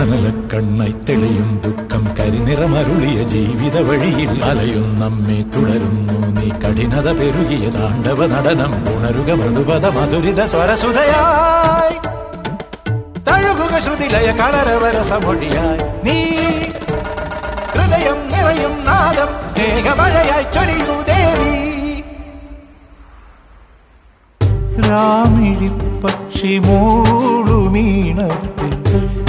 അനലക്കണ്ണായി തെളിയും ദുഃഖം കരിനിറമരുളിയ ജീവിത വഴിയിൽ അലയും നമ്മെ തുടരുന്നു. നീ കഠിനത പെരുകിയ താണ്ഡവ നടനം ഉണരുക മൃദുപദ മധുരിത സ്വരസുതയായി. തഴുകുക ശ്രുതിലയ കലരവരസമൊഴിയായി നീ ഹൃദയം നിറയും നാദം സ്നേഹമഴയായി ചൊരിയൂ ദേവി. രാമിഴി പക്ഷി മൂളുമീണത്തിൽ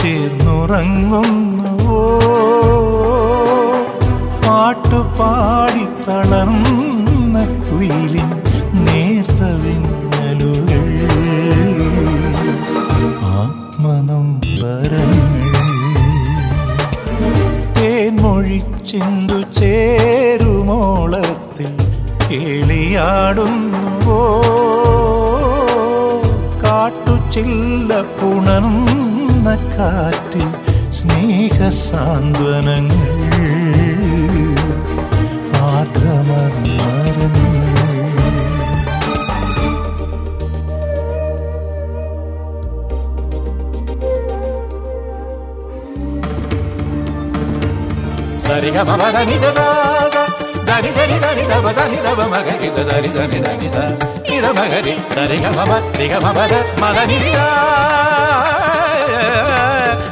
ചേർന്നുറങ്ങുന്നുവോ? പാട്ടുപാടി തളർന്ന കുയിലിൻ നേർത്ത വിങ്ങലുകൾ ആത്മനമ്പരങ്ങൾ. തേൻമൊഴിച്ചിന്തു ചേരുമോളത്തിൽ കേളിയാടുന്നു കാട്ടുചില്ല പുണർന്ന കാറ്റിൽ സ്നേഹസാന്ത്വനങ്ങൾ ആർദ്രമർമരങ്ങൾ సరి గమ దని స దని సరి దని దమ సని దమ మగరి స సరి దని దని స నిద మగరి సరి గమ మ రి గమ మద మదని రి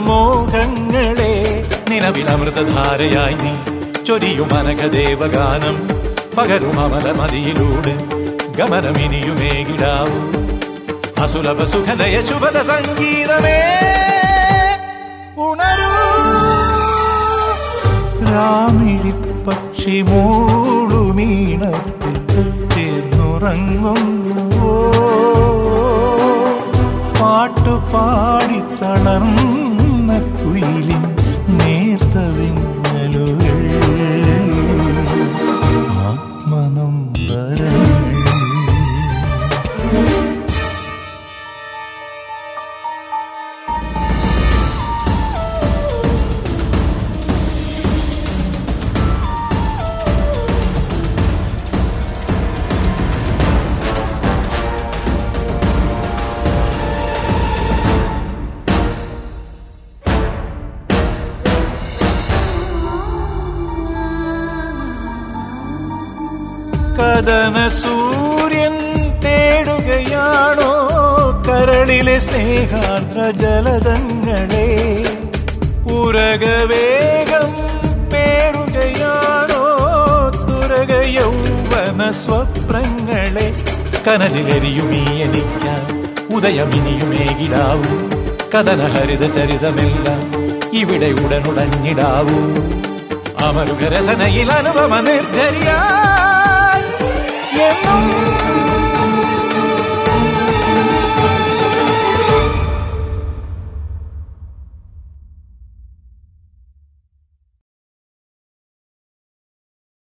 മോഹങ്ങളെ നിലവിലമൃതധാരയായി നീ ചൊരിയും അനഘദേവഗാനം പകരും അമലമതിയിലൂടെ ഗമനമിനിയുമേകിടാവൂ അസുലഭ സുഖലയ ശുഭത സംഗീതമേ ഉണരൂ. രാമിഴിപ്പക്ഷി മൂളുമീണത്തിൽ ചേർന്നുറങ്ങുന്നുവോ? പാട്ടുപാടി തളർന്ന കുയിലിൻ കഥന സൂര്യൻ തേടുകയാണോ? കരളിലെ സ്നേഹാർദ്ര ജലതങ്ങളെ ഉരകവേഗം പേറുകയാണോ? തുരക യൗവന സ്വപ്നങ്ങളെ കനലിലെരിയുമീ എനിക്കാൻ ഉദയമിനിയുമേകിടാവൂ കഥനഹരിത ചരിതമെല്ലാം ഇവിടെ ഉടനുടഞ്ഞിടാവൂ. അമരുകരസനയിൽ അനുപമ നിർജരിയാ